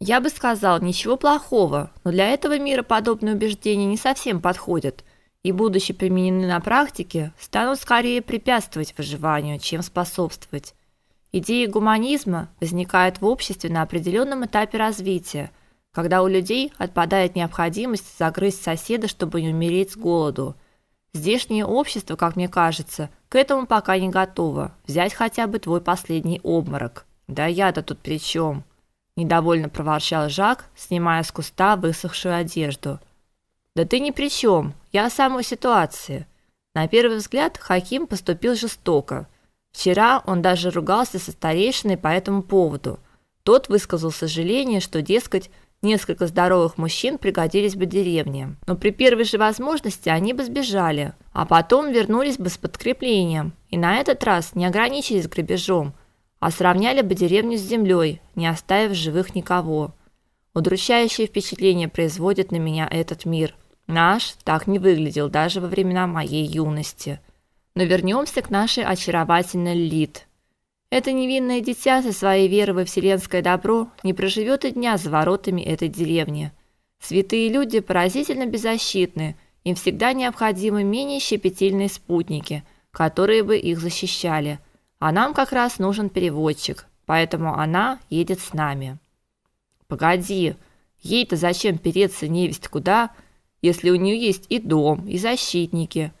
Я бы сказал, ничего плохого, но для этого мира подобные убеждения не совсем подходят и будучи применены на практике, станут скорее препятствовать выживанию, чем способствовать. Идея гуманизма возникает в обществе на определенном этапе развития, когда у людей отпадает необходимость загрызть соседа, чтобы не умереть с голоду. Здешнее общество, как мне кажется, к этому пока не готово. Взять хотя бы твой последний обморок. Да я-то тут при чем? Недовольно проворчал Жак, снимая с куста высохшую одежду. Да ты ни при чем. Я о самой ситуации. На первый взгляд Хаким поступил жестоко. Вчера он даже ругался со старейшиной по этому поводу. Тот высказал сожаление, что, дескать, несколько здоровых мужчин пригодились бы деревне. Но при первой же возможности они бы сбежали, а потом вернулись бы с подкреплением. И на этот раз не ограничились грабежом, а сравняли бы деревню с землей, не оставив живых никого. Удручающее впечатление производит на меня этот мир. Наш так не выглядел даже во времена моей юности. Но вернемся к нашей очаровательной Лилит. Это невинное дитя со своей верой во вселенское добро не проживет и дня за воротами этой деревни. Святые люди поразительно беззащитны, им всегда необходимы менее щепетильные спутники, которые бы их защищали. А нам как раз нужен переводчик, поэтому она едет с нами. Погоди, ей-то зачем переться невесть куда, если у нее есть и дом, и защитники?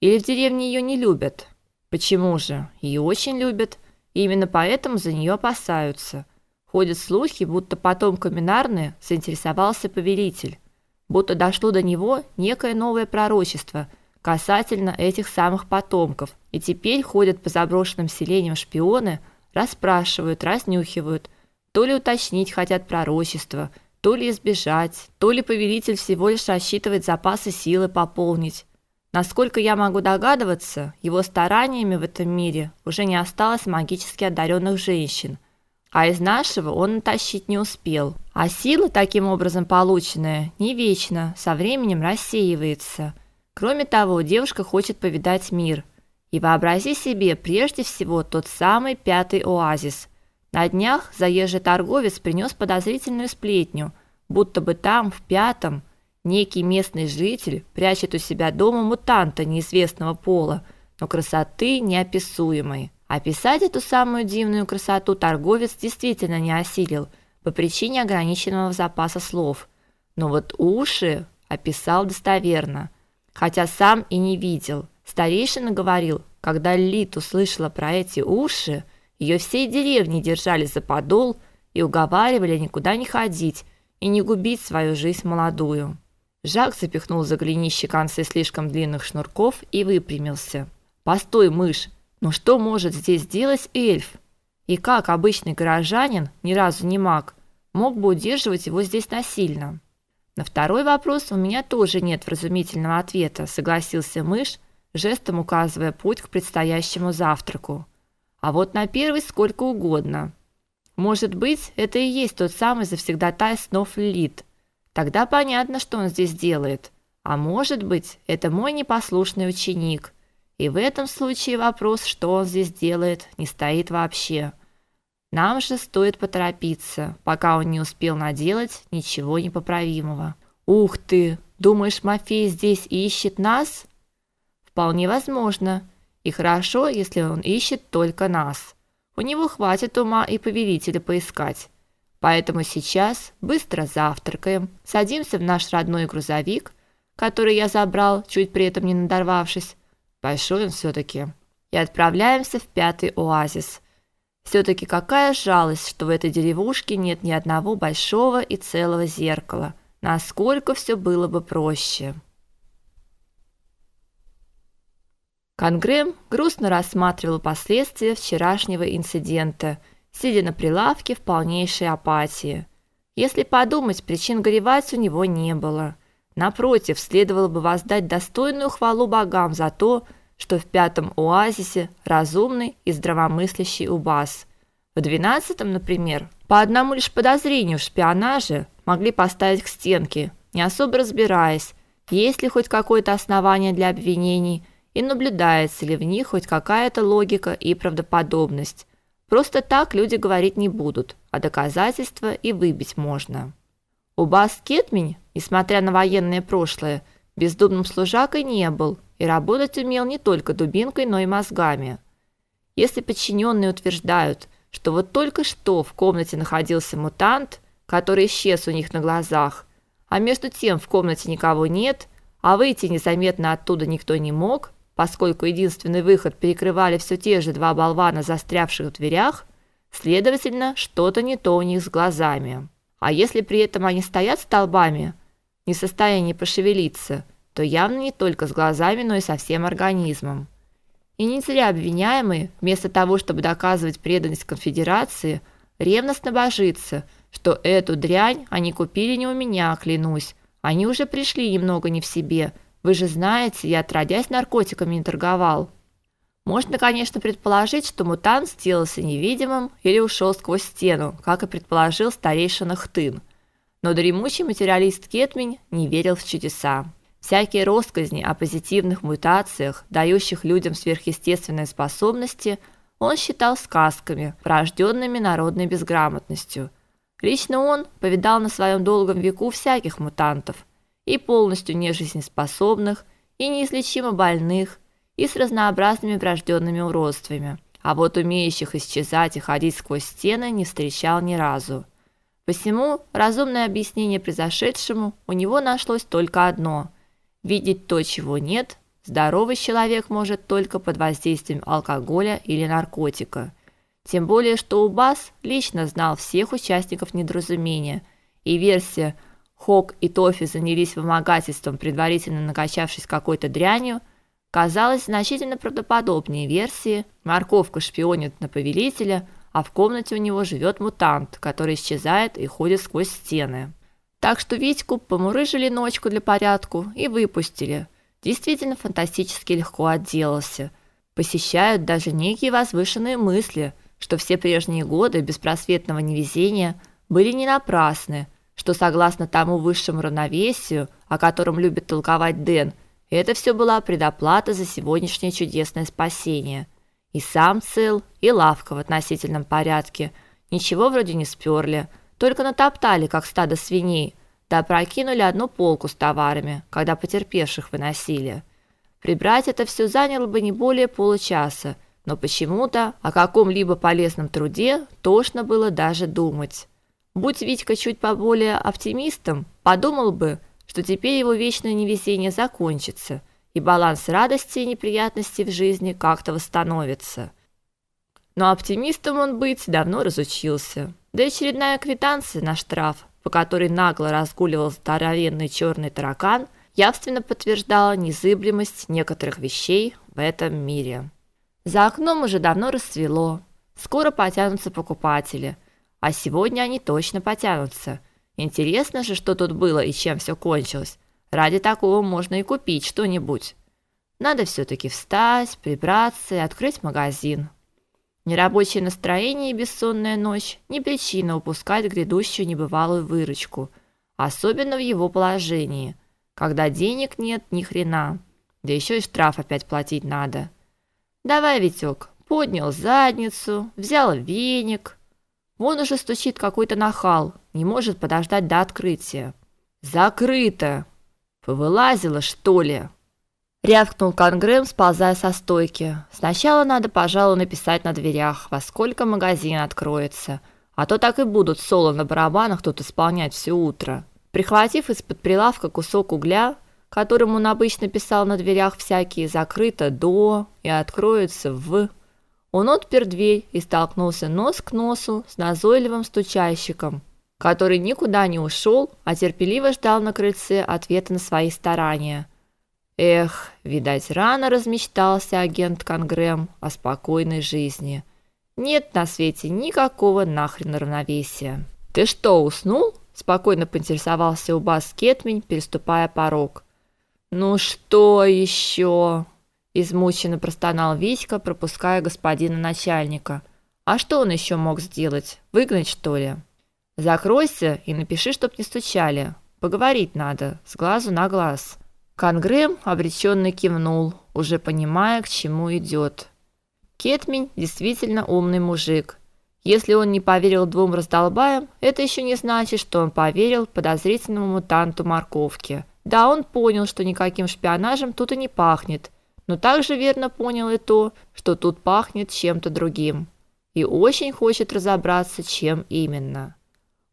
Или в деревне ее не любят? Почему же? Ее очень любят, и именно поэтому за нее опасаются. Ходят слухи, будто потомками Нарны заинтересовался повелитель, будто дошло до него некое новое пророчество касательно этих самых потомков, и теперь ходят по заброшенным селениям шпионы, расспрашивают, разнюхивают – то ли уточнить хотят пророчество, то ли избежать, то ли повелитель всего лишь рассчитывает запасы силы пополнить. Насколько я могу догадываться, его стараниями в этом мире уже не осталось магически одаренных женщин, а из нашего он натащить не успел. А сила, таким образом полученная, не вечна, со временем рассеивается. Кроме того, девушка хочет повидать мир. И вообрази себе прежде всего тот самый пятый оазис, на днях заезжий торговец принес подозрительную сплетню, будто бы там, в пятом, некий местный житель прячет у себя дома мутанта неизвестного пола, но красоты неописуемой. Описать эту самую дивную красоту торговец действительно не осилил по причине ограниченного запаса слов. Но вот уши описал достоверно, хотя сам и не видел. Старейшина говорил, когда Лит услышала про эти уши, ее всей деревни держали за подол и уговаривали никуда не ходить и не губить свою жизнь молодую. Жак запихнул за голенище концы слишком длинных шнурков и выпрямился. Постой, мышь. Ну что может здесь делать эльф? И как обычный горожанин, ни разу не маг, мог бы удерживать его здесь насильно? На второй вопрос у меня тоже нет вразумительного ответа, согласился мышь, жестом указывая путь к предстоящему завтраку. А вот на первый сколько угодно. Может быть, это и есть тот самый завсегдатай снов Лилит. Тогда понятно, что он здесь делает. А может быть, это мой непослушный ученик. И в этом случае вопрос, что он здесь делает, не стоит вообще. Нам же стоит поторопиться, пока он не успел наделать ничего непоправимого. Ух ты, думаешь, Мафей здесь ищет нас? Вполне возможно. И хорошо, если он ищет только нас. У него хватит ума и повелителя поискать. Поэтому сейчас быстро завтракаем, садимся в наш родной грузовик, который я забрал, чуть при этом не надорвавшись. Большой он все таки И отправляемся в пятый оазис. Все таки какая жалость, что в этой деревушке нет ни одного большого и целого зеркала. Насколько все было бы проще. Конгрэм грустно рассматривал последствия вчерашнего инцидента, сидя на прилавке в полнейшей апатии. Если подумать, причин горевать у него не было. Напротив, следовало бы воздать достойную хвалу богам за то, что в пятом оазисе разумный и здравомыслящий убас. В двенадцатом, например, по одному лишь подозрению в шпионаже могли поставить к стенке, не особо разбираясь, есть ли хоть какое-то основание для обвинений – и наблюдается ли в них хоть какая-то логика и правдоподобность. Просто так люди говорить не будут, а доказательства и выбить можно. Убас Кетмень, несмотря на военное прошлое, бездумным служакой не был и работать умел не только дубинкой, но и мозгами. Если подчиненные утверждают, что вот только что в комнате находился мутант, который исчез у них на глазах, а между тем в комнате никого нет, а выйти незаметно оттуда никто не мог, поскольку единственный выход перекрывали все те же два болвана, застрявших в дверях, следовательно, что-то не то у них с глазами. А если при этом они стоят столбами, не в состоянии пошевелиться, то явно не только с глазами, но и со всем организмом. И не зря обвиняемый, вместо того, чтобы доказывать преданность конфедерации, ревностно божится, что эту дрянь они купили не у меня, клянусь. Они уже пришли немного не в себе – вы же знаете, я отродясь наркотиками не торговал. Можно, конечно, предположить, что мутант сделался невидимым или ушел сквозь стену, как и предположил старейшина Хтын. Но дремучий материалист Кетмень не верил в чудеса. Всякие россказни о позитивных мутациях, дающих людям сверхъестественные способности, он считал сказками, порожденными народной безграмотностью. Лично он повидал на своем долгом веку всяких мутантов – и полностью нежизнеспособных, и неизлечимо больных, и с разнообразными врожденными уродствами. А вот умеющих исчезать и ходить сквозь стены не встречал ни разу. Посему разумное объяснение произошедшему у него нашлось только одно: видеть то, чего нет, здоровый человек может только под воздействием алкоголя или наркотика. Тем более, что Убас лично знал всех участников недоразумения, и версия Хок и Тофи занялись вымогательством, предварительно накачавшись какой-то дрянью, казалось значительно правдоподобнее версии. Морковка шпионит на повелителя, а в комнате у него живет мутант, который исчезает и ходит сквозь стены. Так что Витьку помурыжили ночку для порядку и выпустили. Действительно фантастически легко отделался. Посещают даже некие возвышенные мысли, что все прежние годы беспросветного невезения были не напрасны – что согласно тому высшему равновесию, о котором любит толковать Дэн, это все была предоплата за сегодняшнее чудесное спасение. И сам цел, и лавка в относительном порядке. Ничего вроде не сперли, только натоптали, как стадо свиней, да прокинули одну полку с товарами, когда потерпевших выносили. Прибрать это все заняло бы не более получаса, но почему-то о каком-либо полезном труде тошно было даже думать. Будь Витька чуть поболее оптимистом, подумал бы, что теперь его вечное невезение закончится, и баланс радости и неприятностей в жизни как-то восстановится. Но оптимистом он быть давно разучился. Да и очередная квитанция на штраф, по которой нагло разгуливал здоровенный черный таракан, явственно подтверждала незыблемость некоторых вещей в этом мире. За окном уже давно рассвело. Скоро потянутся покупатели – а сегодня они точно потянутся. Интересно же, что тут было и чем все кончилось. Ради такого можно и купить что-нибудь. Надо все таки встать, прибраться и открыть магазин. Нерабочее настроение и бессонная ночь не причина упускать грядущую небывалую выручку, особенно в его положении, когда денег нет ни хрена. Да еще и штраф опять платить надо. Давай, Витек, поднял задницу, взял веник, Вон уже стучит какой-то нахал, не может подождать до открытия. Закрыто. Повылазило, что ли? Рявкнул Конгрэм, сползая со стойки. Сначала надо, пожалуй, написать на дверях, во сколько магазин откроется, а то так и будут соло на барабанах тут исполнять все утро. Прихватив из-под прилавка кусок угля, которым он обычно писал на дверях всякие «закрыто до» и «откроется в», он отпер дверь и столкнулся нос к носу с назойливым стучальщиком, который никуда не ушел, а терпеливо ждал на крыльце ответа на свои старания. Эх, видать, рано размечтался агент Конгрэм о спокойной жизни. Нет на свете никакого нахрен равновесия. Ты что, уснул? спокойно поинтересовался у Бас переступая порог. Ну что еще? измученно простонал Витька, пропуская господина начальника. А что он еще мог сделать? Выгнать, что ли? Закройся и напиши, чтоб не стучали. Поговорить надо, с глазу на глаз. Конгрэм обреченно кивнул, уже понимая, к чему идет. Кетмень действительно умный мужик Если он не поверил двум раздолбаям, это еще не значит, что он поверил подозрительному мутанту морковки. Да, он понял, что никаким шпионажем тут и не пахнет, но также верно понял и то, что тут пахнет чем-то другим. И очень хочет разобраться, чем именно.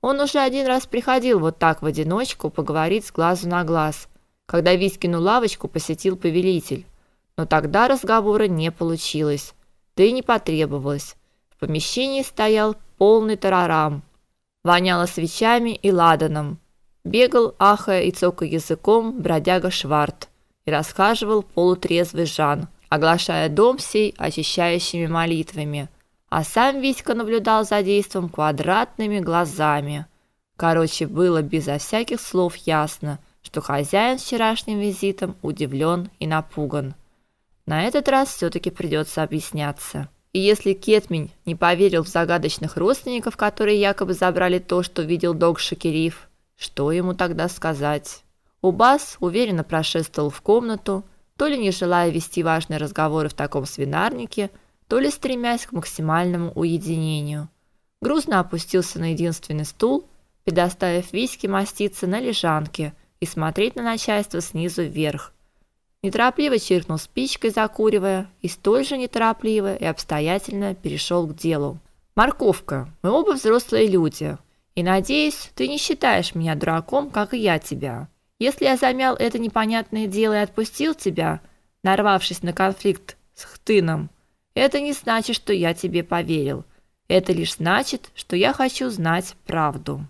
Он уже один раз приходил вот так в одиночку поговорить с глазу на глаз, когда Виськину лавочку посетил повелитель. Но тогда разговора не получилось, да и не потребовалось. В помещении стоял полный тарарам. Воняло свечами и ладаном. Бегал, ахая и цокая языком, бродяга Шварт и расхаживал полутрезвый Жан, оглашая дом сей очищающими молитвами. А сам Витька наблюдал за действом квадратными глазами. Короче, было безо всяких слов ясно, что хозяин вчерашним визитом удивлен и напуган. На этот раз все таки придется объясняться. И если Кетмень не поверил в загадочных родственников, которые якобы забрали то, что видел Дог Шакириф, что ему тогда сказать? Убас уверенно прошествовал в комнату, то ли не желая вести важные разговоры в таком свинарнике, то ли стремясь к максимальному уединению. Грузно опустился на единственный стул, предоставив Виське маститься на лежанке и смотреть на начальство снизу вверх, Неторопливо чиркнул спичкой, закуривая, и столь же неторопливо и обстоятельно перешел к делу. Морковка, мы оба взрослые люди, и надеюсь, ты не считаешь меня дураком, как и я тебя. Если я замял это непонятное дело и отпустил тебя, нарвавшись на конфликт с Хтыном, это не значит, что я тебе поверил. Это лишь значит, что я хочу знать правду.